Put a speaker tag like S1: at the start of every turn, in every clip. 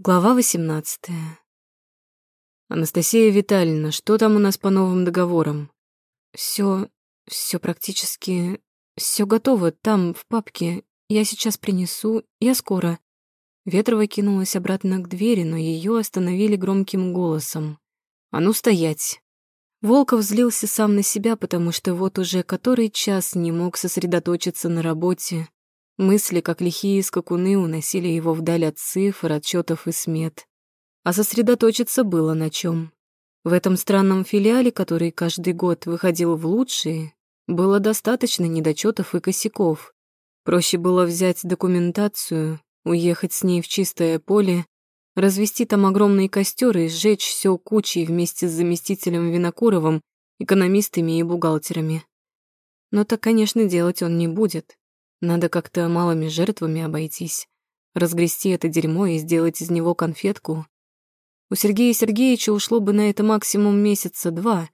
S1: Глава 18. Анастасия Витальевна, что там у нас по новым договорам? Все, все практически, все готово там, в папке. Я сейчас принесу, я скоро. Ветрова кинулась обратно к двери, но ее остановили громким голосом. «А ну стоять!» Волков злился сам на себя, потому что вот уже который час не мог сосредоточиться на работе, Мысли, как лихие скакуны, уносили его вдаль от цифр, отчетов и смет. А сосредоточиться было на чем. В этом странном филиале, который каждый год выходил в лучшие, было достаточно недочетов и косяков. Проще было взять документацию, уехать с ней в чистое поле, развести там огромный костер и сжечь все кучей вместе с заместителем Винокуровым, экономистами и бухгалтерами. Но так, конечно, делать он не будет. Надо как-то малыми жертвами обойтись, разгрести это дерьмо и сделать из него конфетку. У Сергея Сергеевича ушло бы на это максимум месяца два,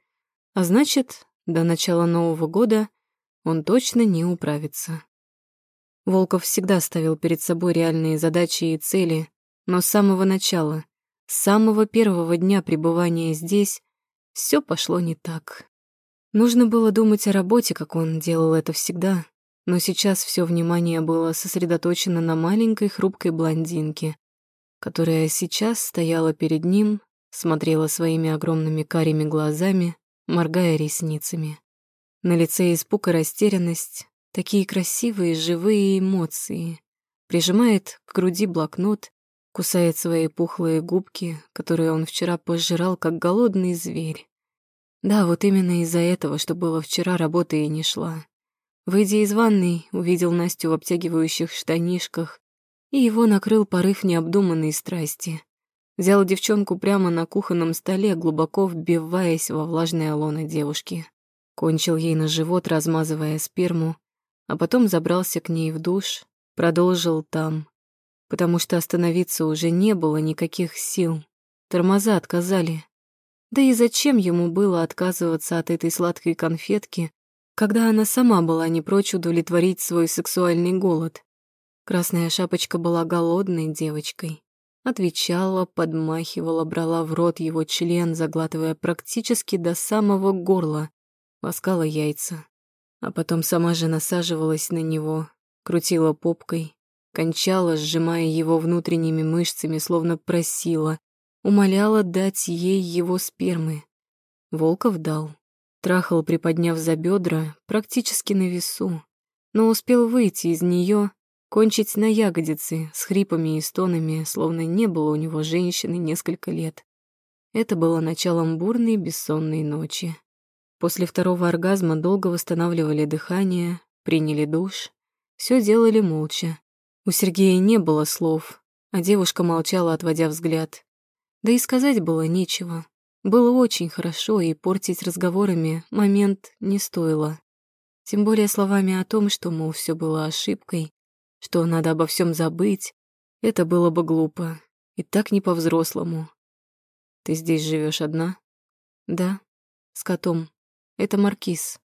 S1: а значит, до начала Нового года он точно не управится. Волков всегда ставил перед собой реальные задачи и цели, но с самого начала, с самого первого дня пребывания здесь, все пошло не так. Нужно было думать о работе, как он делал это всегда, но сейчас все внимание было сосредоточено на маленькой хрупкой блондинке, которая сейчас стояла перед ним, смотрела своими огромными карими глазами, моргая ресницами. На лице испуг и растерянность, такие красивые живые эмоции. Прижимает к груди блокнот, кусает свои пухлые губки, которые он вчера пожирал, как голодный зверь. Да, вот именно из-за этого, что было вчера, работа и не шла. Выйдя из ванной, увидел Настю в обтягивающих штанишках, и его накрыл порыв необдуманной страсти. Взял девчонку прямо на кухонном столе, глубоко вбиваясь во влажное лоно девушки. Кончил ей на живот, размазывая сперму, а потом забрался к ней в душ, продолжил там, потому что остановиться уже не было никаких сил. Тормоза отказали. Да и зачем ему было отказываться от этой сладкой конфетки, когда она сама была не прочь удовлетворить свой сексуальный голод. Красная шапочка была голодной девочкой. Отвечала, подмахивала, брала в рот его член, заглатывая практически до самого горла, ласкала яйца. А потом сама же насаживалась на него, крутила попкой, кончала, сжимая его внутренними мышцами, словно просила, умоляла дать ей его спермы. Волков дал. Трахал, приподняв за бедра, практически на весу, но успел выйти из нее, кончить на ягодице с хрипами и стонами, словно не было у него женщины несколько лет. Это было началом бурной бессонной ночи. После второго оргазма долго восстанавливали дыхание, приняли душ. Все делали молча. У Сергея не было слов, а девушка молчала, отводя взгляд. Да и сказать было нечего. Было очень хорошо, и портить разговорами момент не стоило. Тем более словами о том, что, мол, все было ошибкой, что надо обо всем забыть, это было бы глупо и так не по-взрослому. Ты здесь живешь одна? Да, с котом. Это Маркиз.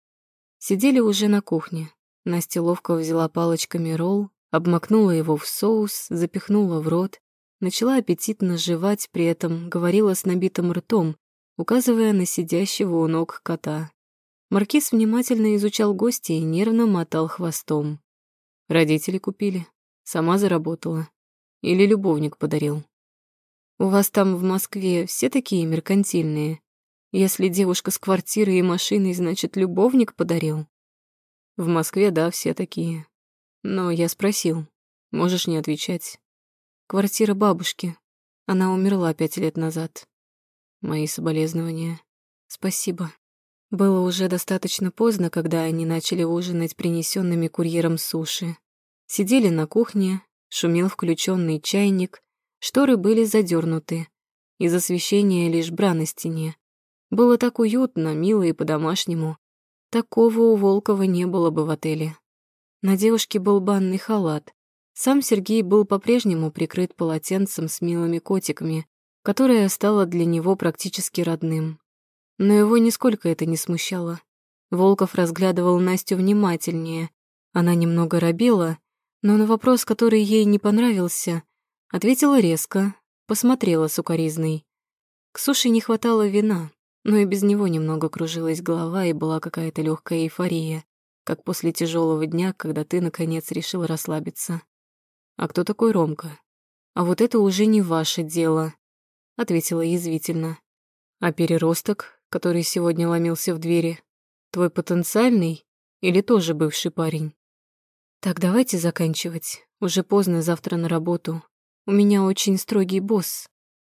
S1: Сидели уже на кухне. Настя ловко взяла палочками ролл, обмакнула его в соус, запихнула в рот, начала аппетитно жевать, при этом говорила с набитым ртом, указывая на сидящего у ног кота. Маркиз внимательно изучал гостя и нервно мотал хвостом. Родители купили, сама заработала. Или любовник подарил. У вас там в Москве все такие меркантильные. Если девушка с квартирой и машиной, значит, любовник подарил? В Москве, да, все такие. Но я спросил. Можешь не отвечать. Квартира бабушки. Она умерла пять лет назад. Мои соболезнования. Спасибо. Было уже достаточно поздно, когда они начали ужинать принесенными курьером суши. Сидели на кухне, шумел включенный чайник, шторы были задернуты. Из освещения лишь бра на стене. Было так уютно, мило и по-домашнему. Такого у Волкова не было бы в отеле. На девушке был банный халат. Сам Сергей был по-прежнему прикрыт полотенцем с милыми котиками, которое стало для него практически родным. Но его нисколько это не смущало. Волков разглядывал Настю внимательнее. Она немного робела, но на вопрос, который ей не понравился, ответила резко, посмотрела сукоризной. К суше не хватало вина, но и без него немного кружилась голова и была какая-то легкая эйфория, как после тяжелого дня, когда ты, наконец, решил расслабиться. «А кто такой Ромка?» «А вот это уже не ваше дело», — ответила язвительно. «А переросток, который сегодня ломился в двери, твой потенциальный или тоже бывший парень?» «Так давайте заканчивать. Уже поздно завтра на работу. У меня очень строгий босс.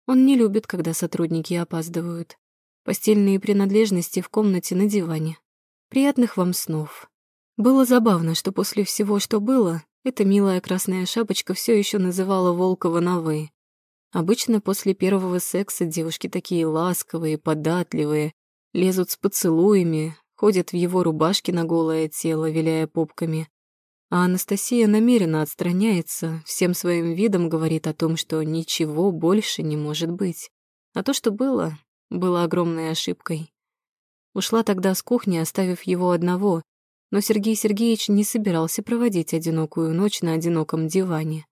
S1: Он не любит, когда сотрудники опаздывают. Постельные принадлежности в комнате на диване. Приятных вам снов». Было забавно, что после всего, что было, эта милая красная шапочка все еще называла Волкова на «вы». Обычно после первого секса девушки такие ласковые, податливые, лезут с поцелуями, ходят в его рубашке на голое тело, виляя попками. А Анастасия намеренно отстраняется, всем своим видом говорит о том, что ничего больше не может быть. А то, что было, было огромной ошибкой. Ушла тогда с кухни, оставив его одного, но Сергей Сергеевич не собирался проводить одинокую ночь на одиноком диване.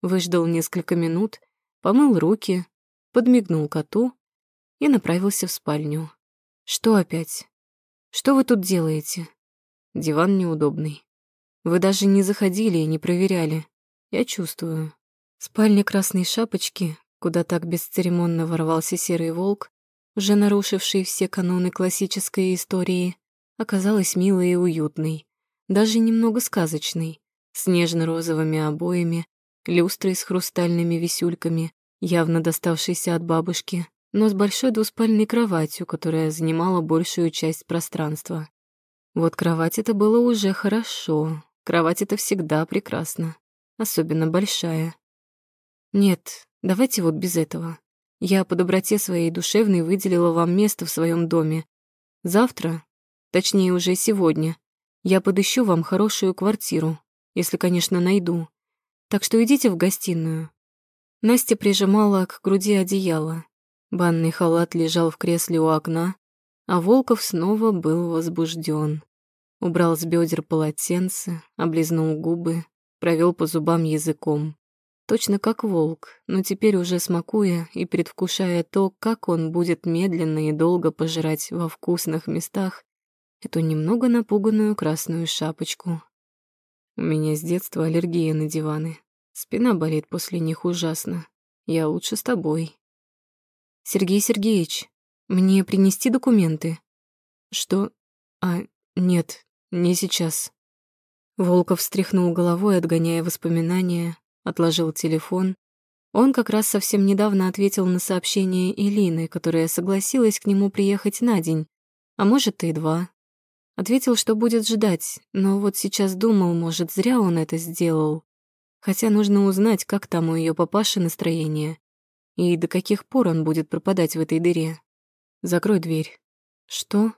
S1: Выждал несколько минут, помыл руки, подмигнул коту и направился в спальню. «Что опять? Что вы тут делаете?» «Диван неудобный. Вы даже не заходили и не проверяли. Я чувствую». Спальня красной шапочки, куда так бесцеремонно ворвался серый волк, уже нарушивший все каноны классической истории, оказалась милой и уютной, даже немного сказочной, с нежно-розовыми обоями, люстрой с хрустальными висюльками, явно доставшейся от бабушки, но с большой двуспальной кроватью, которая занимала большую часть пространства. Вот кровать это было уже хорошо. Кровать это всегда прекрасно, особенно большая. Нет, давайте вот без этого. Я по доброте своей душевной выделила вам место в своем доме. Завтра Точнее, уже сегодня. Я подыщу вам хорошую квартиру, если, конечно, найду. Так что идите в гостиную». Настя прижимала к груди одеяло. Банный халат лежал в кресле у окна, а Волков снова был возбужден. Убрал с бедер полотенце, облизнул губы, провел по зубам языком. Точно как волк, но теперь уже смакуя и предвкушая то, как он будет медленно и долго пожирать во вкусных местах эту немного напуганную красную шапочку. У меня с детства аллергия на диваны. Спина болит после них ужасно. Я лучше с тобой. Сергей Сергеевич, мне принести документы? Что? А, нет, не сейчас. Волков встряхнул головой, отгоняя воспоминания, отложил телефон. Он как раз совсем недавно ответил на сообщение Илины, которая согласилась к нему приехать на день, а может и два. Ответил, что будет ждать, но вот сейчас думал, может, зря он это сделал. Хотя нужно узнать, как там у ее папаши настроение и до каких пор он будет пропадать в этой дыре. Закрой дверь. Что?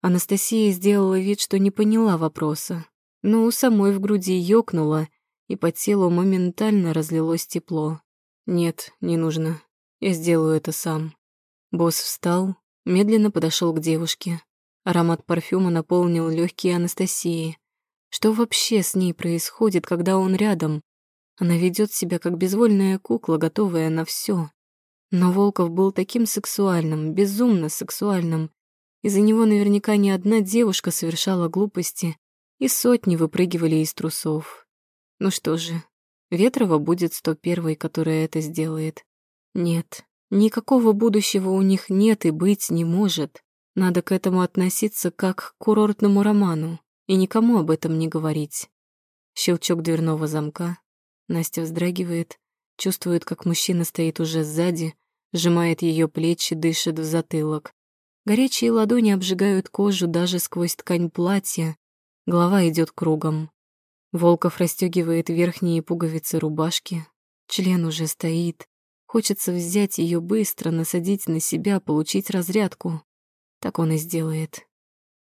S1: Анастасия сделала вид, что не поняла вопроса, но у самой в груди ёкнуло, и по телу моментально разлилось тепло. Нет, не нужно. Я сделаю это сам. Босс встал, медленно подошел к девушке, Аромат парфюма наполнил легкие Анастасии. Что вообще с ней происходит, когда он рядом? Она ведет себя как безвольная кукла, готовая на все. Но Волков был таким сексуальным, безумно сексуальным. Из-за него наверняка ни одна девушка совершала глупости, и сотни выпрыгивали из трусов. Ну что же, Ветрова будет сто первой, которая это сделает. Нет, никакого будущего у них нет и быть не может. Надо к этому относиться как к курортному роману и никому об этом не говорить. Щелчок дверного замка. Настя вздрагивает, чувствует, как мужчина стоит уже сзади, сжимает ее плечи, дышит в затылок. Горячие ладони обжигают кожу даже сквозь ткань платья. Голова идет кругом. Волков расстегивает верхние пуговицы рубашки. Член уже стоит. Хочется взять ее быстро, насадить на себя, получить разрядку. Так он и сделает.